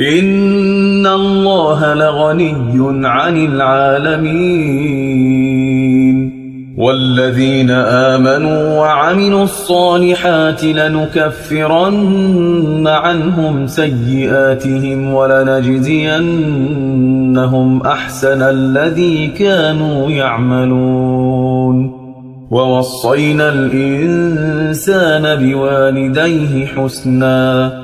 إن الله لغني عن العالمين والذين آمنوا وعملوا الصالحات لنكفرن عنهم سيئاتهم ولنجزينهم أحسن الذي كانوا يعملون ووصينا الإنسان بوالديه حسناً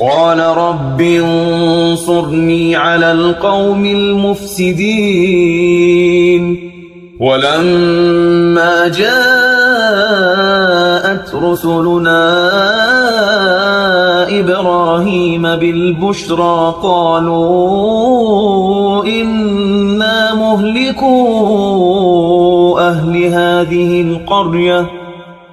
قال رب انصرني على القوم المفسدين. ولما جاءت رسلنا إبراهيم بالبشرى قالوا إنا مهلكوا أهل هذه القرية.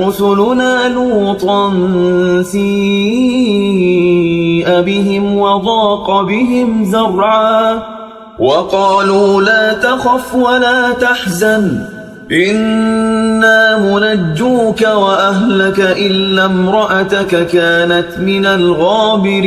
رسلنا لوطا سيء بهم وضاق بهم زرعاً وقالوا لا تخف ولا تحزن إنا منجوك وأهلك إلا امرأتك كانت من الغابرين